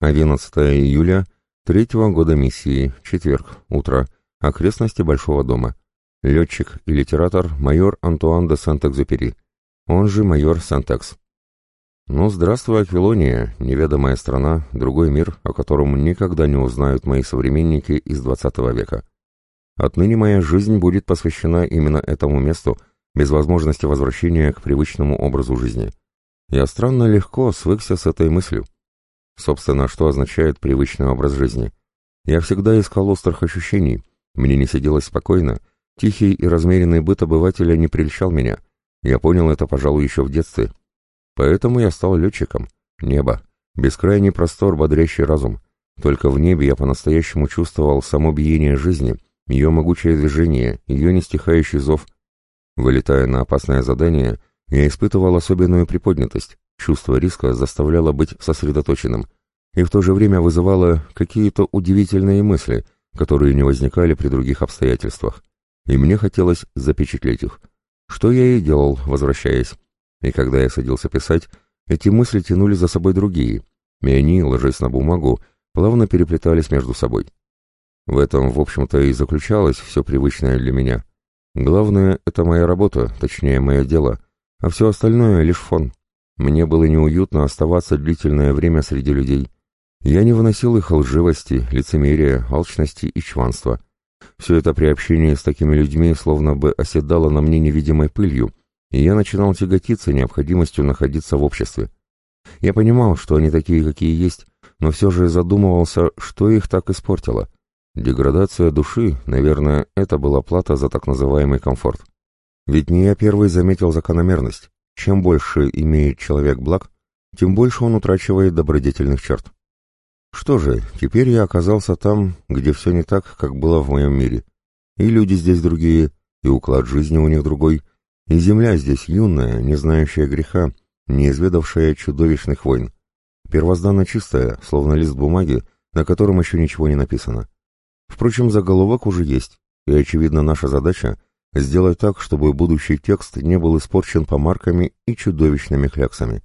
11 июля третьего года миссии, четверг, утро, окрестности Большого дома. Летчик и литератор майор Антуан де Сент-Экзюпери, он же майор Сантекс. Ну, здравствуй, Аквилония, неведомая страна, другой мир, о котором никогда не узнают мои современники из двадцатого века. Отныне моя жизнь будет посвящена именно этому месту, без возможности возвращения к привычному образу жизни. Я странно легко свыкся с этой мыслью. Собственно, что означает привычный образ жизни? Я всегда искал острых ощущений, мне не сиделось спокойно, тихий и размеренный быт обывателя не прельщал меня. Я понял это, пожалуй, еще в детстве. Поэтому я стал летчиком. Небо. Бескрайний простор, бодрящий разум. Только в небе я по-настоящему чувствовал само биение жизни, ее могучее движение, ее нестихающий зов. Вылетая на опасное задание, я испытывал особенную приподнятость, чувство риска заставляло быть сосредоточенным, и в то же время вызывало какие-то удивительные мысли, которые не возникали при других обстоятельствах, и мне хотелось запечатлеть их, что я и делал, возвращаясь. И когда я садился писать, эти мысли тянули за собой другие, и они, ложась на бумагу, плавно переплетались между собой. В этом, в общем-то, и заключалось все привычное для меня. Главное — это моя работа, точнее, мое дело, а все остальное — лишь фон. Мне было неуютно оставаться длительное время среди людей. Я не выносил их лживости, лицемерия, алчности и чванства. Все это при общении с такими людьми словно бы оседало на мне невидимой пылью, и я начинал тяготиться необходимостью находиться в обществе. Я понимал, что они такие, какие есть, но все же задумывался, что их так испортило. Деградация души, наверное, это была плата за так называемый комфорт. Ведь не я первый заметил закономерность. Чем больше имеет человек благ, тем больше он утрачивает добродетельных черт. Что же, теперь я оказался там, где все не так, как было в моем мире. И люди здесь другие, и уклад жизни у них другой, и земля здесь юная, не знающая греха, не изведавшая чудовищных войн. Первозданно чистая, словно лист бумаги, на котором еще ничего не написано. Впрочем, заголовок уже есть, и, очевидно, наша задача — сделать так, чтобы будущий текст не был испорчен помарками и чудовищными кляксами.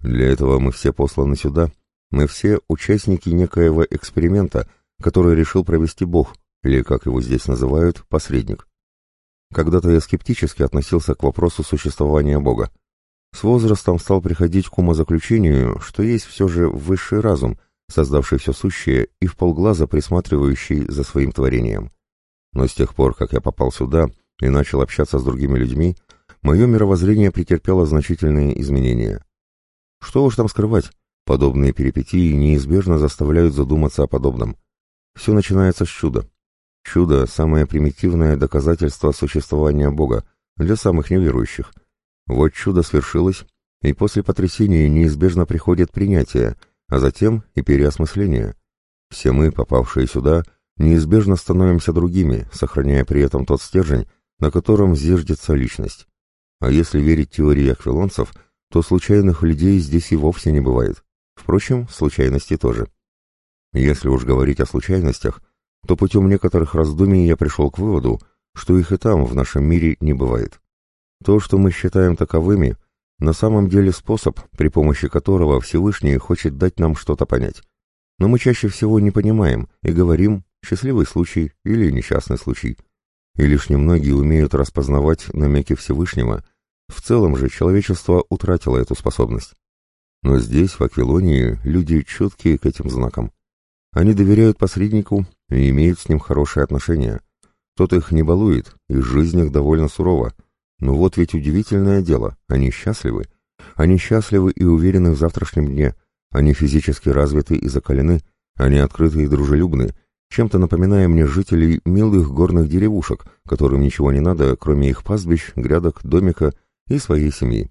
Для этого мы все посланы сюда, мы все участники некоего эксперимента, который решил провести Бог, или, как его здесь называют, посредник. Когда-то я скептически относился к вопросу существования Бога. С возрастом стал приходить к умозаключению, что есть все же высший разум, создавший все сущее и вполглаза присматривающий за своим творением. Но с тех пор, как я попал сюда и начал общаться с другими людьми, мое мировоззрение претерпело значительные изменения. Что уж там скрывать, подобные перипетии неизбежно заставляют задуматься о подобном. Все начинается с чуда. Чудо – самое примитивное доказательство существования Бога для самых неверующих. Вот чудо свершилось, и после потрясения неизбежно приходит принятие – а затем и переосмысление. Все мы, попавшие сюда, неизбежно становимся другими, сохраняя при этом тот стержень, на котором зиждется личность. А если верить теории аквилонцев, то случайных людей здесь и вовсе не бывает. Впрочем, случайности тоже. Если уж говорить о случайностях, то путем некоторых раздумий я пришел к выводу, что их и там, в нашем мире, не бывает. То, что мы считаем таковыми, на самом деле способ, при помощи которого Всевышний хочет дать нам что-то понять. Но мы чаще всего не понимаем и говорим «счастливый случай» или «несчастный случай». И лишь немногие умеют распознавать намеки Всевышнего. В целом же человечество утратило эту способность. Но здесь, в Аквилонии, люди чуткие к этим знакам. Они доверяют посреднику и имеют с ним хорошие отношения. Тот их не балует, и жизнь их довольно сурова – но вот ведь удивительное дело, они счастливы. Они счастливы и уверены в завтрашнем дне. Они физически развиты и закалены. Они открыты и дружелюбны, чем-то напоминая мне жителей милых горных деревушек, которым ничего не надо, кроме их пастбищ, грядок, домика и своей семьи.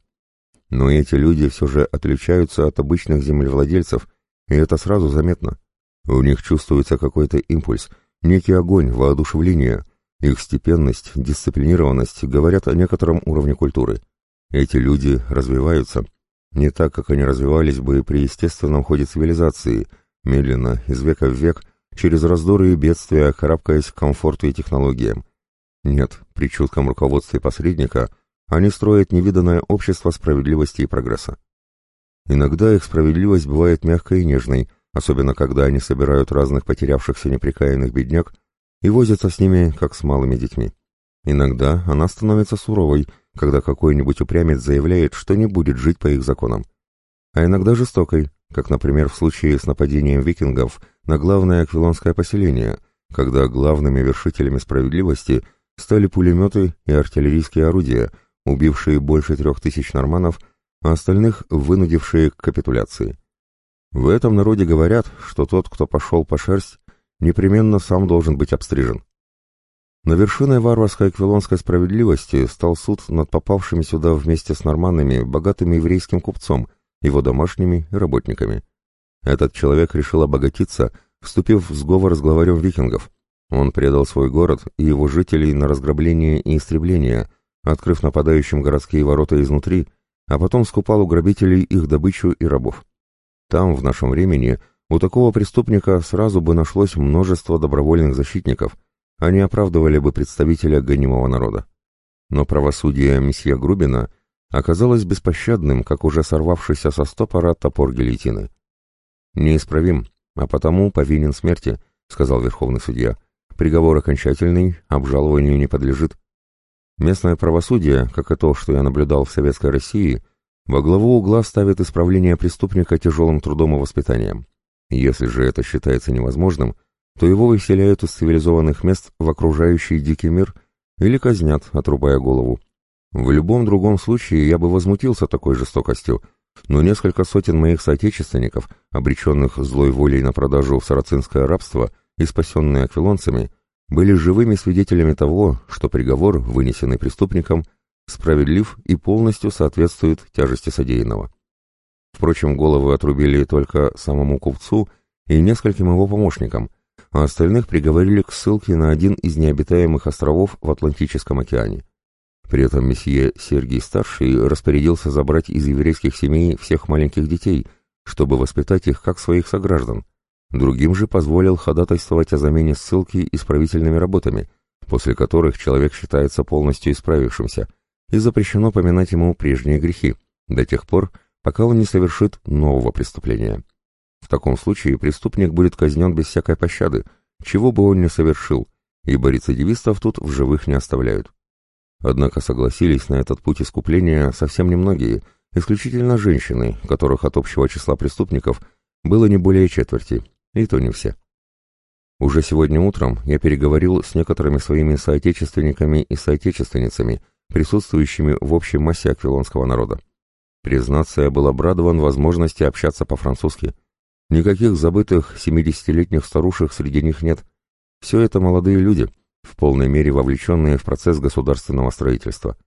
Но эти люди все же отличаются от обычных землевладельцев, и это сразу заметно. У них чувствуется какой-то импульс, некий огонь, воодушевление, их степенность, дисциплинированность говорят о некотором уровне культуры. Эти люди развиваются не так, как они развивались бы при естественном ходе цивилизации, медленно, из века в век, через раздоры и бедствия, карабкаясь к комфорту и технологиям. Нет, при чутком руководстве посредника они строят невиданное общество справедливости и прогресса. Иногда их справедливость бывает мягкой и нежной, особенно когда они собирают разных потерявшихся неприкаянных бедняк и возятся с ними, как с малыми детьми. Иногда она становится суровой, когда какой-нибудь упрямец заявляет, что не будет жить по их законам. А иногда жестокой, как, например, в случае с нападением викингов на главное аквилонское поселение, когда главными вершителями справедливости стали пулеметы и артиллерийские орудия, убившие больше трех тысяч норманов, а остальных вынудившие к капитуляции. В этом народе говорят, что тот, кто пошел по шерсть, непременно сам должен быть обстрижен. На вершиной варварской аквилонской справедливости стал суд над попавшими сюда вместе с норманами богатым еврейским купцом, его домашними и работниками. Этот человек решил обогатиться, вступив в сговор с главарем викингов. Он предал свой город и его жителей на разграбление и истребление, открыв нападающим городские ворота изнутри, а потом скупал у грабителей их добычу и рабов. Там, в нашем времени, у такого преступника сразу бы нашлось множество добровольных защитников, они оправдывали бы представителя гонимого народа. Но правосудие месье Грубина оказалось беспощадным, как уже сорвавшийся со стопора топор гильотины. «Неисправим, а потому повинен смерти», — сказал верховный судья. «Приговор окончательный, обжалованию не подлежит». Местное правосудие, как и то, что я наблюдал в Советской России, во главу угла ставит исправление преступника тяжелым трудом и воспитанием. Если же это считается невозможным, то его выселяют из цивилизованных мест в окружающий дикий мир или казнят, отрубая голову. В любом другом случае я бы возмутился такой жестокостью, но несколько сотен моих соотечественников, обреченных злой волей на продажу в сарацинское рабство и спасенные аквилонцами, были живыми свидетелями того, что приговор, вынесенный преступником, справедлив и полностью соответствует тяжести содеянного. Впрочем, головы отрубили только самому купцу и нескольким его помощникам, а остальных приговорили к ссылке на один из необитаемых островов в Атлантическом океане. При этом месье Сергий-старший распорядился забрать из еврейских семей всех маленьких детей, чтобы воспитать их как своих сограждан. Другим же позволил ходатайствовать о замене ссылки исправительными работами, после которых человек считается полностью исправившимся – и запрещено поминать ему прежние грехи, до тех пор, пока он не совершит нового преступления. В таком случае преступник будет казнен без всякой пощады, чего бы он ни совершил, ибо рецидивистов тут в живых не оставляют. Однако согласились на этот путь искупления совсем немногие, исключительно женщины, которых от общего числа преступников было не более четверти, и то не все. Уже сегодня утром я переговорил с некоторыми своими соотечественниками и соотечественницами, присутствующими в общей массе аквилонского народа. Признаться, я был обрадован возможности общаться по-французски. Никаких забытых семидесятилетних старушек среди них нет. Все это молодые люди, в полной мере вовлеченные в процесс государственного строительства.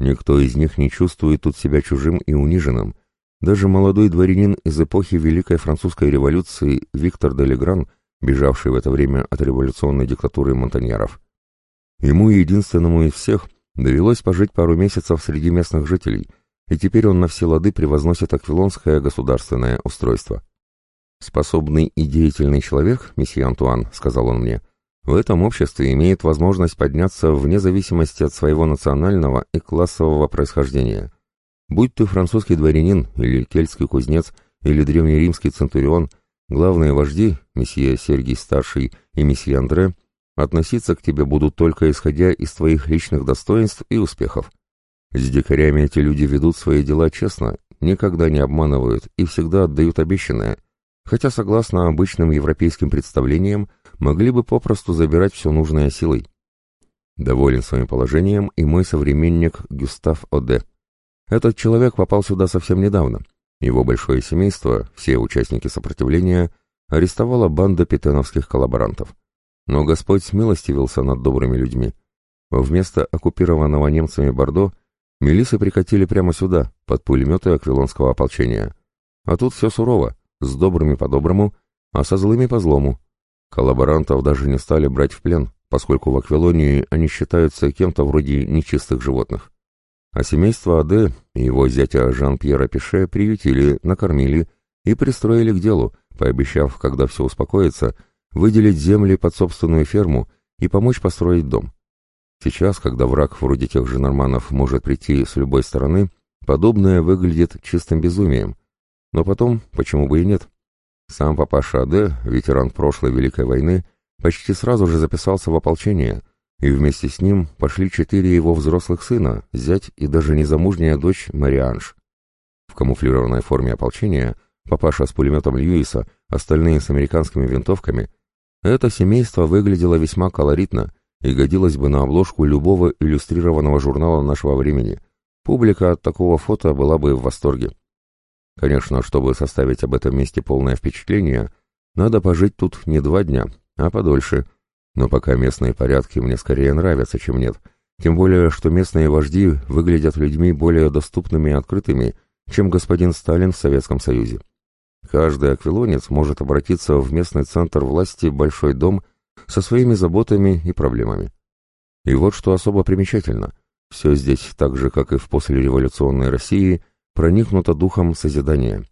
Никто из них не чувствует тут себя чужим и униженным. Даже молодой дворянин из эпохи Великой Французской революции Виктор де Легран, бежавший в это время от революционной диктатуры монтаньяров. Ему единственному из всех – Довелось пожить пару месяцев среди местных жителей, и теперь он на все лады превозносит аквилонское государственное устройство. «Способный и деятельный человек, месье Антуан», — сказал он мне, — «в этом обществе имеет возможность подняться вне зависимости от своего национального и классового происхождения. Будь ты французский дворянин или кельтский кузнец или древнеримский центурион, главные вожди, месье Сергий Старший и месье Андре, Относиться к тебе будут только исходя из твоих личных достоинств и успехов. С дикарями эти люди ведут свои дела честно, никогда не обманывают и всегда отдают обещанное, хотя, согласно обычным европейским представлениям, могли бы попросту забирать все нужное силой. Доволен своим положением и мой современник Гюстав Оде. Этот человек попал сюда совсем недавно. Его большое семейство, все участники сопротивления, арестовала банда петеновских коллаборантов. Но Господь смилостивился над добрыми людьми. Вместо оккупированного немцами Бордо милисы прикатили прямо сюда, под пулеметы аквилонского ополчения. А тут все сурово, с добрыми по-доброму, а со злыми по-злому. Коллаборантов даже не стали брать в плен, поскольку в Аквилонии они считаются кем-то вроде нечистых животных. А семейство Аде и его зятя Жан-Пьера Пише приютили, накормили и пристроили к делу, пообещав, когда все успокоится, выделить земли под собственную ферму и помочь построить дом. Сейчас, когда враг вроде тех же норманов может прийти с любой стороны, подобное выглядит чистым безумием. Но потом, почему бы и нет? Сам папаша Аде, ветеран прошлой Великой войны, почти сразу же записался в ополчение, и вместе с ним пошли четыре его взрослых сына, зять и даже незамужняя дочь Марианж. В камуфлированной форме ополчения, папаша с пулеметом Льюиса, остальные с американскими винтовками, это семейство выглядело весьма колоритно и годилось бы на обложку любого иллюстрированного журнала нашего времени. Публика от такого фото была бы в восторге. Конечно, чтобы составить об этом месте полное впечатление, надо пожить тут не два дня, а подольше. Но пока местные порядки мне скорее нравятся, чем нет. Тем более, что местные вожди выглядят людьми более доступными и открытыми, чем господин Сталин в Советском Союзе. Каждый аквилонец может обратиться в местный центр власти «Большой дом» со своими заботами и проблемами. И вот что особо примечательно. Все здесь, так же, как и в послереволюционной России, проникнуто духом созидания.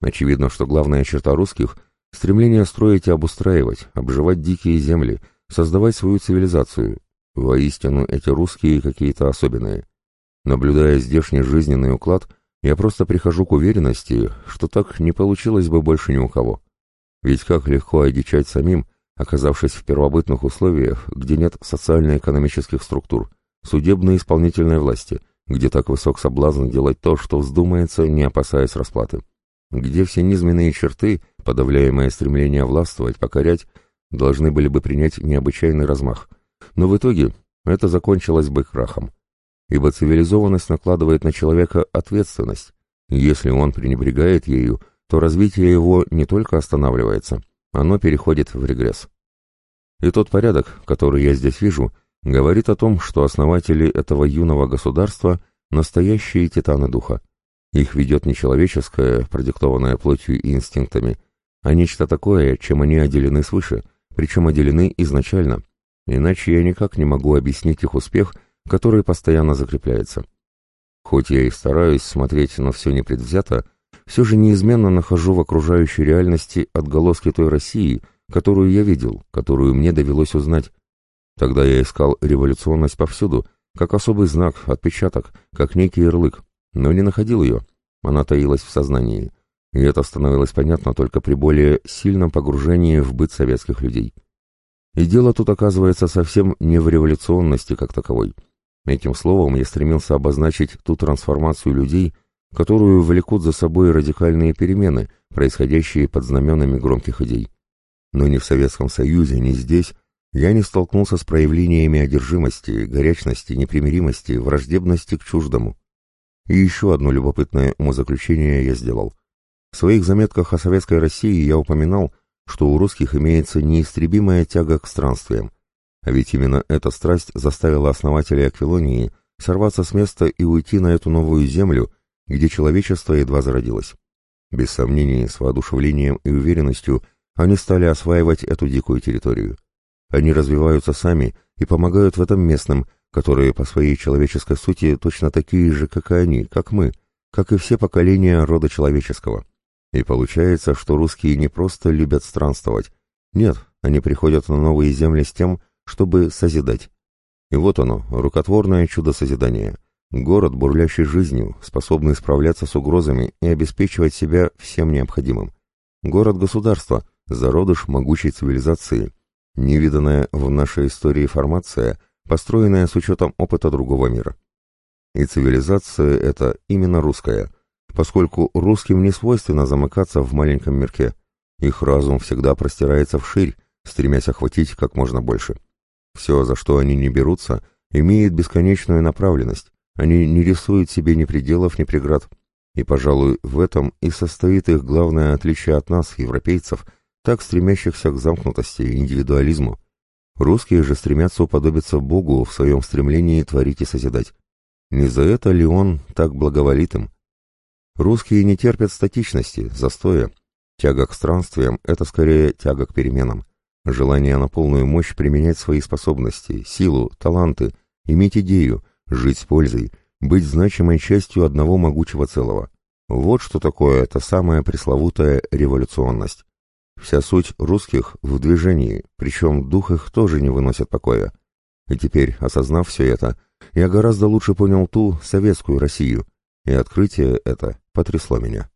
Очевидно, что главная черта русских – стремление строить и обустраивать, обживать дикие земли, создавать свою цивилизацию. Воистину, эти русские какие-то особенные. Наблюдая здешний жизненный уклад, я просто прихожу к уверенности, что так не получилось бы больше ни у кого. Ведь как легко одичать самим, оказавшись в первобытных условиях, где нет социально-экономических структур, судебной и исполнительной власти – где так высок соблазн делать то, что вздумается, не опасаясь расплаты, где все низменные черты, подавляемое стремление властвовать, покорять, должны были бы принять необычайный размах. Но в итоге это закончилось бы крахом. Ибо цивилизованность накладывает на человека ответственность. Если он пренебрегает ею, то развитие его не только останавливается, оно переходит в регресс. И тот порядок, который я здесь вижу, говорит о том, что основатели этого юного государства – настоящие титаны духа. Их ведет не человеческое, продиктованное плотью и инстинктами, а нечто такое, чем они отделены свыше, причем отделены изначально. Иначе я никак не могу объяснить их успех, который постоянно закрепляется. Хоть я и стараюсь смотреть на все непредвзято, все же неизменно нахожу в окружающей реальности отголоски той России, которую я видел, которую мне довелось узнать, Тогда я искал революционность повсюду, как особый знак, отпечаток, как некий ярлык, но не находил ее. Она таилась в сознании. И это становилось понятно только при более сильном погружении в быт советских людей. И дело тут оказывается совсем не в революционности как таковой. Этим словом я стремился обозначить ту трансформацию людей, которую влекут за собой радикальные перемены, происходящие под знаменами громких идей. Но ни в Советском Союзе, ни здесь я не столкнулся с проявлениями одержимости, горячности, непримиримости, враждебности к чуждому. И еще одно любопытное умозаключение я сделал. В своих заметках о советской России я упоминал, что у русских имеется неистребимая тяга к странствиям. А ведь именно эта страсть заставила основателей Аквилонии сорваться с места и уйти на эту новую землю, где человечество едва зародилось. Без сомнений, с воодушевлением и уверенностью они стали осваивать эту дикую территорию. Они развиваются сами и помогают в этом местным, которые по своей человеческой сути точно такие же, как и они, как мы, как и все поколения рода человеческого. И получается, что русские не просто любят странствовать. Нет, они приходят на новые земли с тем, чтобы созидать. И вот оно, рукотворное чудо созидания. Город, бурлящий жизнью, способный справляться с угрозами и обеспечивать себя всем необходимым. Город-государство, зародыш могучей цивилизации – невиданная в нашей истории формация, построенная с учетом опыта другого мира. И цивилизация эта именно русская, поскольку русским не свойственно замыкаться в маленьком мирке. Их разум всегда простирается вширь, стремясь охватить как можно больше. Все, за что они не берутся, имеет бесконечную направленность, они не рисуют себе ни пределов, ни преград. И, пожалуй, в этом и состоит их главное отличие от нас, европейцев – так стремящихся к замкнутости и индивидуализму. Русские же стремятся уподобиться Богу в своем стремлении творить и созидать. Не за это ли он так благоволит им? Русские не терпят статичности, застоя. Тяга к странствиям — это скорее тяга к переменам. Желание на полную мощь применять свои способности, силу, таланты, иметь идею, жить с пользой, быть значимой частью одного могучего целого. Вот что такое эта самая пресловутая революционность. Вся суть русских в движении, причем дух их тоже не выносит покоя. И теперь, осознав все это, я гораздо лучше понял ту советскую Россию, и открытие это потрясло меня.